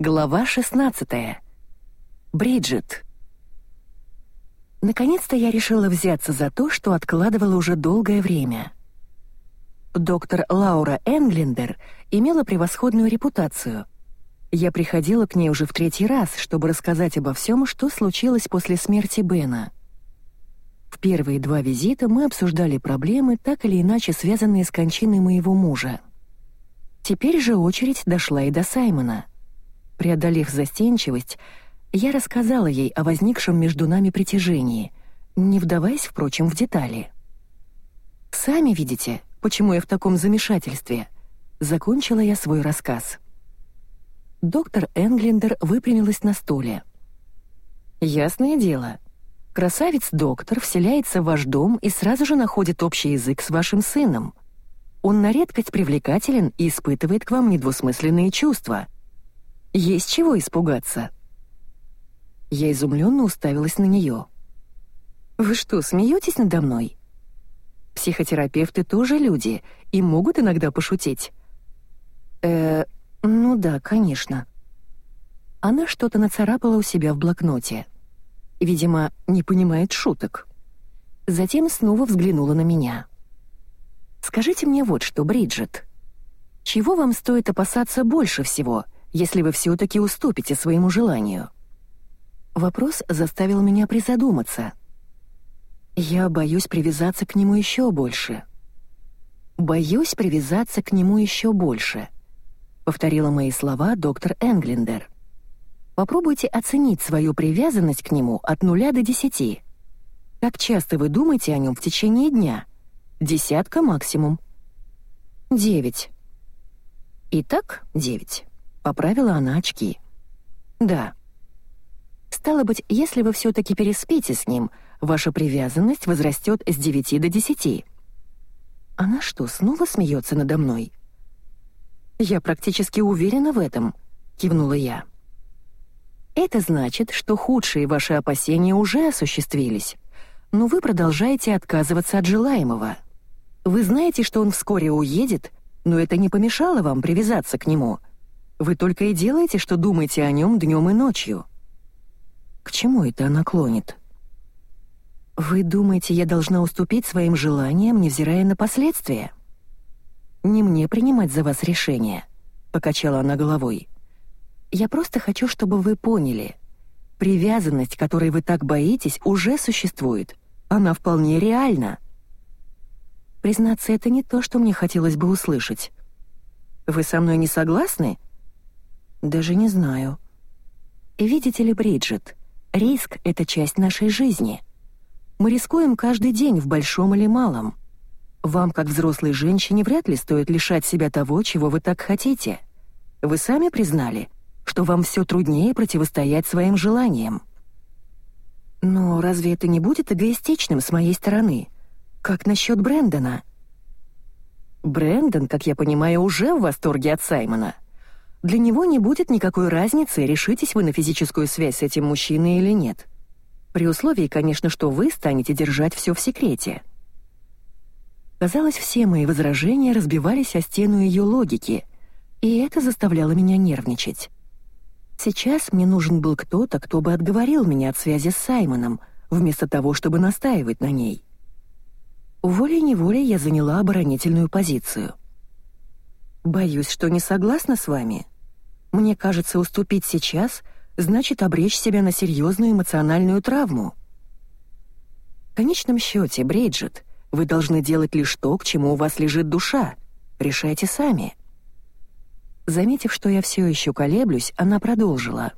Глава 16. Бриджит. Наконец-то я решила взяться за то, что откладывала уже долгое время. Доктор Лаура Энглендер имела превосходную репутацию. Я приходила к ней уже в третий раз, чтобы рассказать обо всем, что случилось после смерти Бена. В первые два визита мы обсуждали проблемы, так или иначе связанные с кончиной моего мужа. Теперь же очередь дошла и до Саймона — Преодолев застенчивость, я рассказала ей о возникшем между нами притяжении, не вдаваясь, впрочем, в детали. «Сами видите, почему я в таком замешательстве», — закончила я свой рассказ. Доктор Энглендер выпрямилась на стуле. «Ясное дело. Красавец-доктор вселяется в ваш дом и сразу же находит общий язык с вашим сыном. Он на редкость привлекателен и испытывает к вам недвусмысленные чувства — есть чего испугаться. Я изумленно уставилась на нее. Вы что, смеетесь надо мной? Психотерапевты тоже люди и могут иногда пошутить. Э, ну да, конечно. Она что-то нацарапала у себя в блокноте. Видимо, не понимает шуток. Затем снова взглянула на меня. «Скажите мне вот что, Бриджит. Чего вам стоит опасаться больше всего — если вы все-таки уступите своему желанию?» Вопрос заставил меня призадуматься. Я боюсь привязаться к нему еще больше. «Боюсь привязаться к нему еще больше», — повторила мои слова доктор Энглендер. «Попробуйте оценить свою привязанность к нему от нуля до десяти. Как часто вы думаете о нем в течение дня? Десятка максимум». «Девять». Итак, девять. Поправила она очки. «Да». «Стало быть, если вы все-таки переспите с ним, ваша привязанность возрастет с 9 до 10. Она что, снова смеется надо мной? Я практически уверена в этом, кивнула я. Это значит, что худшие ваши опасения уже осуществились, но вы продолжаете отказываться от желаемого. Вы знаете, что он вскоре уедет, но это не помешало вам привязаться к нему. Вы только и делаете, что думаете о нем днем и ночью. К чему это она клонит? Вы думаете, я должна уступить своим желаниям, невзирая на последствия? Не мне принимать за вас решение, покачала она головой. Я просто хочу, чтобы вы поняли. Привязанность, которой вы так боитесь, уже существует. Она вполне реальна. Признаться, это не то, что мне хотелось бы услышать. Вы со мной не согласны? Даже не знаю. Видите ли, Бриджит, риск — это часть нашей жизни. Мы рискуем каждый день в большом или малом. Вам, как взрослой женщине, вряд ли стоит лишать себя того, чего вы так хотите. Вы сами признали, что вам все труднее противостоять своим желаниям. Но разве это не будет эгоистичным с моей стороны? Как насчет Брэндона? Брэндон, как я понимаю, уже в восторге от Саймона — для него не будет никакой разницы, решитесь вы на физическую связь с этим мужчиной или нет. При условии, конечно, что вы станете держать все в секрете. Казалось, все мои возражения разбивались о стену ее логики, и это заставляло меня нервничать. Сейчас мне нужен был кто-то, кто бы отговорил меня от связи с Саймоном, вместо того, чтобы настаивать на ней. Волей-неволей я заняла оборонительную позицию — Боюсь, что не согласна с вами. Мне кажется, уступить сейчас значит обречь себя на серьезную эмоциональную травму. В конечном счете, Бриджит, вы должны делать лишь то, к чему у вас лежит душа. Решайте сами. Заметив, что я все еще колеблюсь, она продолжила.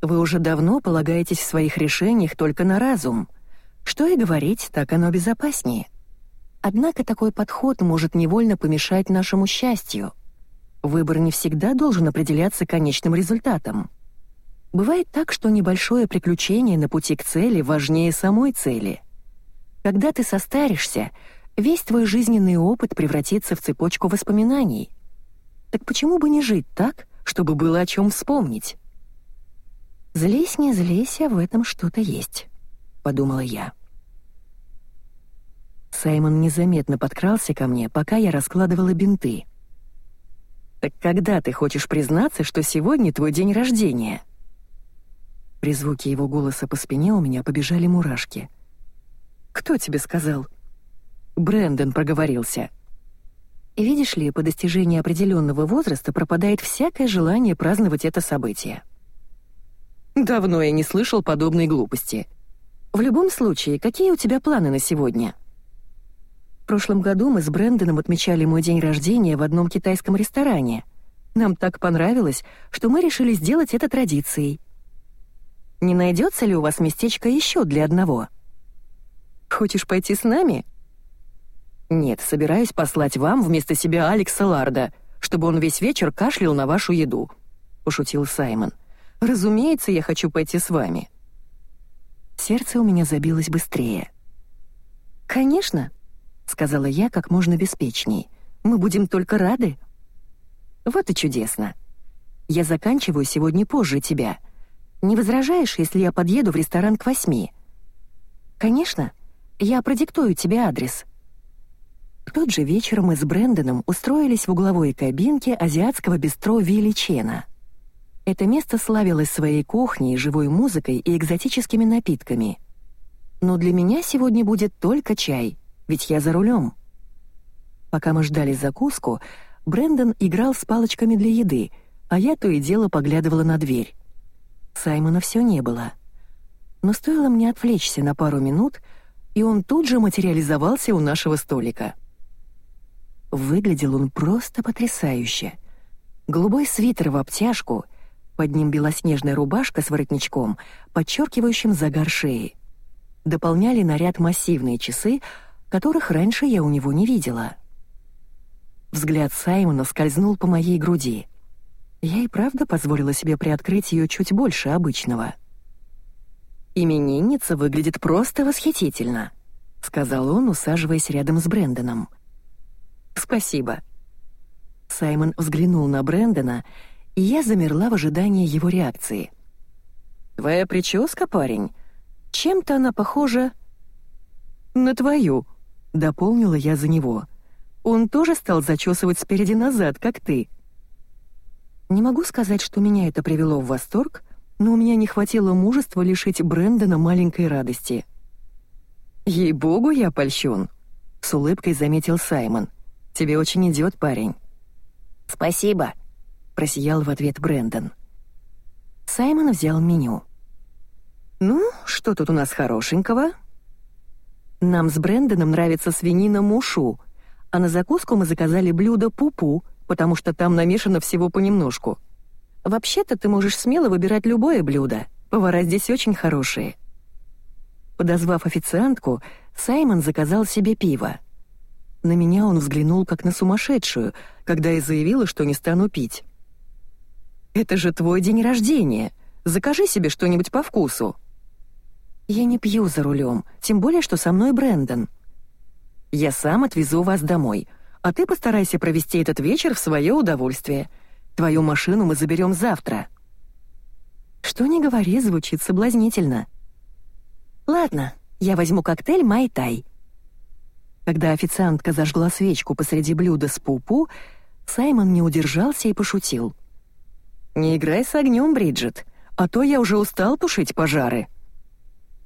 Вы уже давно полагаетесь в своих решениях только на разум. Что и говорить, так оно безопаснее. Однако такой подход может невольно помешать нашему счастью. Выбор не всегда должен определяться конечным результатом. Бывает так, что небольшое приключение на пути к цели важнее самой цели. Когда ты состаришься, весь твой жизненный опыт превратится в цепочку воспоминаний. Так почему бы не жить так, чтобы было о чем вспомнить? «Злись, не злись, а в этом что-то есть», — подумала я. Саймон незаметно подкрался ко мне, пока я раскладывала бинты. «Так когда ты хочешь признаться, что сегодня твой день рождения?» При звуке его голоса по спине у меня побежали мурашки. «Кто тебе сказал?» Брэндон проговорился. «Видишь ли, по достижении определенного возраста пропадает всякое желание праздновать это событие». «Давно я не слышал подобной глупости. В любом случае, какие у тебя планы на сегодня?» Прошлом году мы с Брэндоном отмечали мой день рождения в одном китайском ресторане. Нам так понравилось, что мы решили сделать это традицией. Не найдется ли у вас местечко еще для одного?» Хочешь пойти с нами?» «Нет, собираюсь послать вам вместо себя Алекса Ларда, чтобы он весь вечер кашлял на вашу еду», — пошутил Саймон. «Разумеется, я хочу пойти с вами». Сердце у меня забилось быстрее. «Конечно», — сказала я как можно беспечней. «Мы будем только рады». «Вот и чудесно. Я заканчиваю сегодня позже тебя. Не возражаешь, если я подъеду в ресторан к восьми?» «Конечно», я продиктую тебе адрес». В тот же вечер мы с Брэндоном устроились в угловой кабинке азиатского бистро Вилли Чена. Это место славилось своей кухней, живой музыкой и экзотическими напитками. Но для меня сегодня будет только чай, ведь я за рулем. Пока мы ждали закуску, Брэндон играл с палочками для еды, а я то и дело поглядывала на дверь. Саймона все не было. Но стоило мне отвлечься на пару минут — и он тут же материализовался у нашего столика. Выглядел он просто потрясающе. Голубой свитер в обтяжку, под ним белоснежная рубашка с воротничком, подчеркивающим загар шеи. Дополняли наряд массивные часы, которых раньше я у него не видела. Взгляд Саймона скользнул по моей груди. Я и правда позволила себе приоткрыть ее чуть больше обычного — «Именинница выглядит просто восхитительно», — сказал он, усаживаясь рядом с Брэндоном. «Спасибо». Саймон взглянул на Брэндона, и я замерла в ожидании его реакции. «Твоя прическа, парень? Чем-то она похожа...» «На твою», — дополнила я за него. «Он тоже стал зачесывать спереди назад, как ты». Не могу сказать, что меня это привело в восторг, но у меня не хватило мужества лишить Брэндона маленькой радости. «Ей-богу, я польщен», — с улыбкой заметил Саймон. «Тебе очень идет, парень». «Спасибо», — просиял в ответ Брэндон. Саймон взял меню. «Ну, что тут у нас хорошенького?» «Нам с Брэндоном нравится свинина мушу, а на закуску мы заказали блюдо пупу, потому что там намешано всего понемножку». Вообще-то ты можешь смело выбирать любое блюдо. Повара здесь очень хорошие. Подозвав официантку, Саймон заказал себе пиво. На меня он взглянул как на сумасшедшую, когда я заявила, что не стану пить. «Это же твой день рождения. Закажи себе что-нибудь по вкусу». «Я не пью за рулем, тем более, что со мной Брэндон». «Я сам отвезу вас домой, а ты постарайся провести этот вечер в свое удовольствие. Твою машину мы заберем завтра». Что ни говори, звучит соблазнительно. «Ладно, я возьму коктейль Май-Тай». Когда официантка зажгла свечку посреди блюда с пупу, Саймон не удержался и пошутил. «Не играй с огнем, Бриджит, а то я уже устал тушить пожары».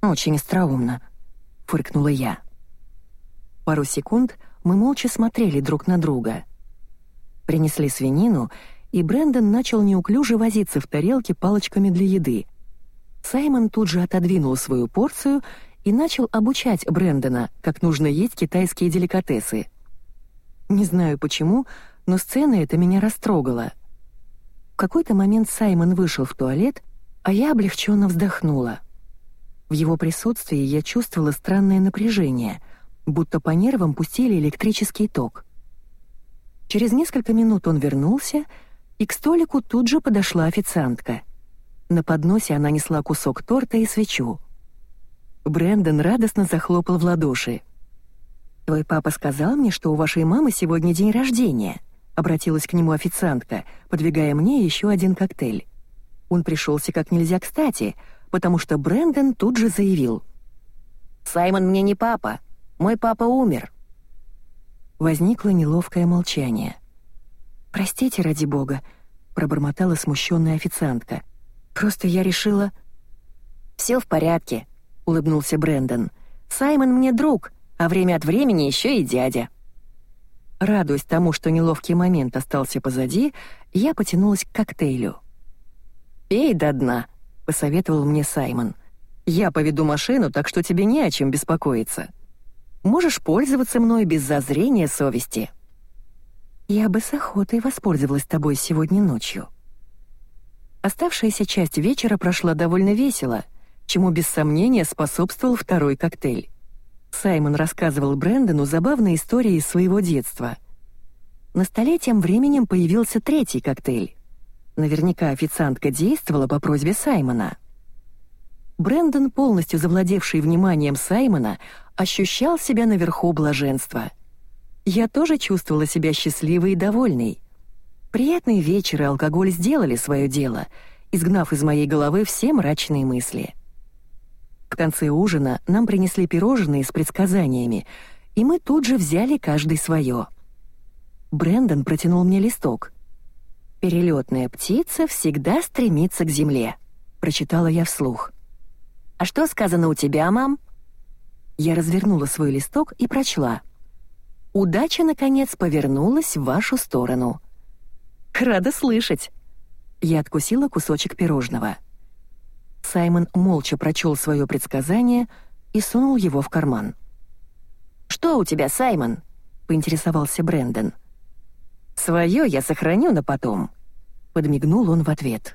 «Очень остроумно», — фыркнула я. Пару секунд мы молча смотрели друг на друга. Принесли свинину, и Брэндон начал неуклюже возиться в тарелке палочками для еды. Саймон тут же отодвинул свою порцию и начал обучать Брэндона, как нужно есть китайские деликатесы. Не знаю почему, но сцена эта меня растрогала. В какой-то момент Саймон вышел в туалет, а я облегченно вздохнула. В его присутствии я чувствовала странное напряжение, будто по нервам пустили электрический ток. Через несколько минут он вернулся — и к столику тут же подошла официантка. На подносе она несла кусок торта и свечу. Брэндон радостно захлопал в ладоши. «Твой папа сказал мне, что у вашей мамы сегодня день рождения», — обратилась к нему официантка, подвигая мне еще один коктейль. Он пришелся как нельзя кстати, потому что Брэндон тут же заявил. «Саймон мне не папа. Мой папа умер». Возникло неловкое молчание. «Простите, ради бога», — пробормотала смущенная официантка. «Просто я решила...» «Все в порядке», — улыбнулся Брэндон. «Саймон мне друг, а время от времени еще и дядя». Радуясь тому, что неловкий момент остался позади, я потянулась к коктейлю. «Пей до дна», — посоветовал мне Саймон. «Я поведу машину, так что тебе не о чем беспокоиться. Можешь пользоваться мной без зазрения совести». «Я бы с охотой воспользовалась тобой сегодня ночью». Оставшаяся часть вечера прошла довольно весело, чему без сомнения способствовал второй коктейль. Саймон рассказывал Брэндону забавные истории из своего детства. На столе тем временем появился третий коктейль. Наверняка официантка действовала по просьбе Саймона. Брэндон, полностью завладевший вниманием Саймона, ощущал себя наверху блаженства. Я тоже чувствовала себя счастливой и довольной. Приятный вечер и алкоголь сделали свое дело, изгнав из моей головы все мрачные мысли. В конце ужина нам принесли пирожные с предсказаниями, и мы тут же взяли каждый свое. Брэндон протянул мне листок. «Перелетная птица всегда стремится к земле», — прочитала я вслух. «А что сказано у тебя, мам?» Я развернула свой листок и прочла. «Удача, наконец, повернулась в вашу сторону». «Рада слышать!» Я откусила кусочек пирожного. Саймон молча прочел свое предсказание и сунул его в карман. «Что у тебя, Саймон?» — поинтересовался Брэндон. «Свое я сохраню на потом», — подмигнул он в ответ.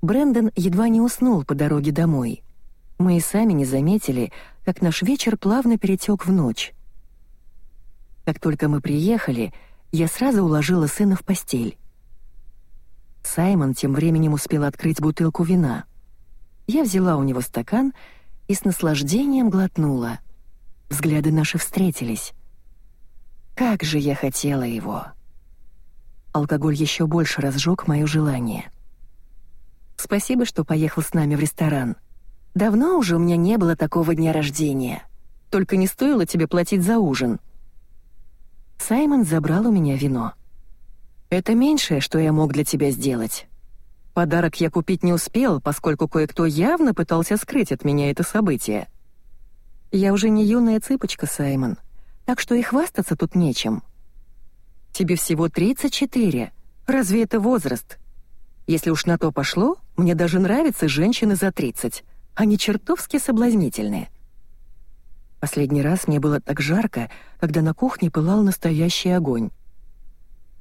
Брэндон едва не уснул по дороге домой. Мы и сами не заметили, как наш вечер плавно перетек в ночь. Как только мы приехали, я сразу уложила сына в постель. Саймон тем временем успел открыть бутылку вина. Я взяла у него стакан и с наслаждением глотнула. Взгляды наши встретились. Как же я хотела его! Алкоголь еще больше разжег мое желание. Спасибо, что поехал с нами в ресторан. Давно уже у меня не было такого дня рождения. Только не стоило тебе платить за ужин. Саймон забрал у меня вино. Это меньшее, что я мог для тебя сделать. Подарок я купить не успел, поскольку кое-кто явно пытался скрыть от меня это событие. Я уже не юная цыпочка, Саймон, так что и хвастаться тут нечем. Тебе всего 34. Разве это возраст? Если уж на то пошло, мне даже нравятся женщины за 30. Они чертовски соблазнительные. Последний раз мне было так жарко, когда на кухне пылал настоящий огонь.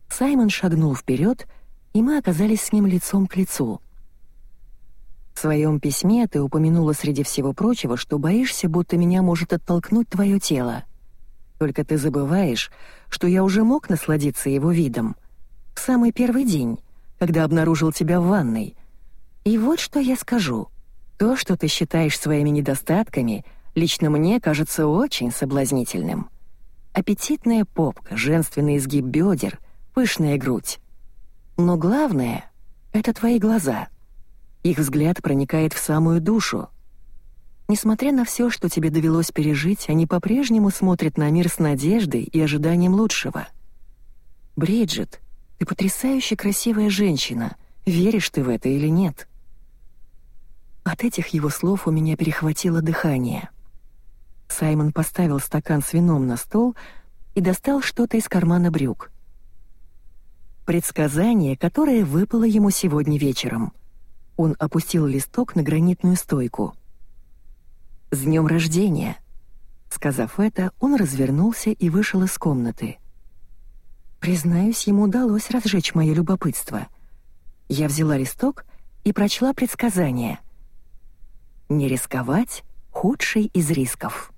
Саймон шагнул вперед, и мы оказались с ним лицом к лицу. В своем письме ты упомянула среди всего прочего, что боишься, будто меня может оттолкнуть твое тело. Только ты забываешь, что я уже мог насладиться его видом. В самый первый день, когда обнаружил тебя в ванной. И вот что я скажу. То, что ты считаешь своими недостатками, лично мне кажется очень соблазнительным. Аппетитная попка, женственный изгиб бедер, пышная грудь. Но главное — это твои глаза. Их взгляд проникает в самую душу. Несмотря на все, что тебе довелось пережить, они по-прежнему смотрят на мир с надеждой и ожиданием лучшего. Бриджит, ты потрясающе красивая женщина. Веришь ты в это или нет? От этих его слов у меня перехватило дыхание. Саймон поставил стакан с вином на стол и достал что-то из кармана брюк. Предсказание, которое выпало ему сегодня вечером. Он опустил листок на гранитную стойку. «С днем рождения!» Сказав это, он развернулся и вышел из комнаты. Признаюсь, ему удалось разжечь мое любопытство. Я взяла листок и прочла предсказание. «Не рисковать — худший из рисков».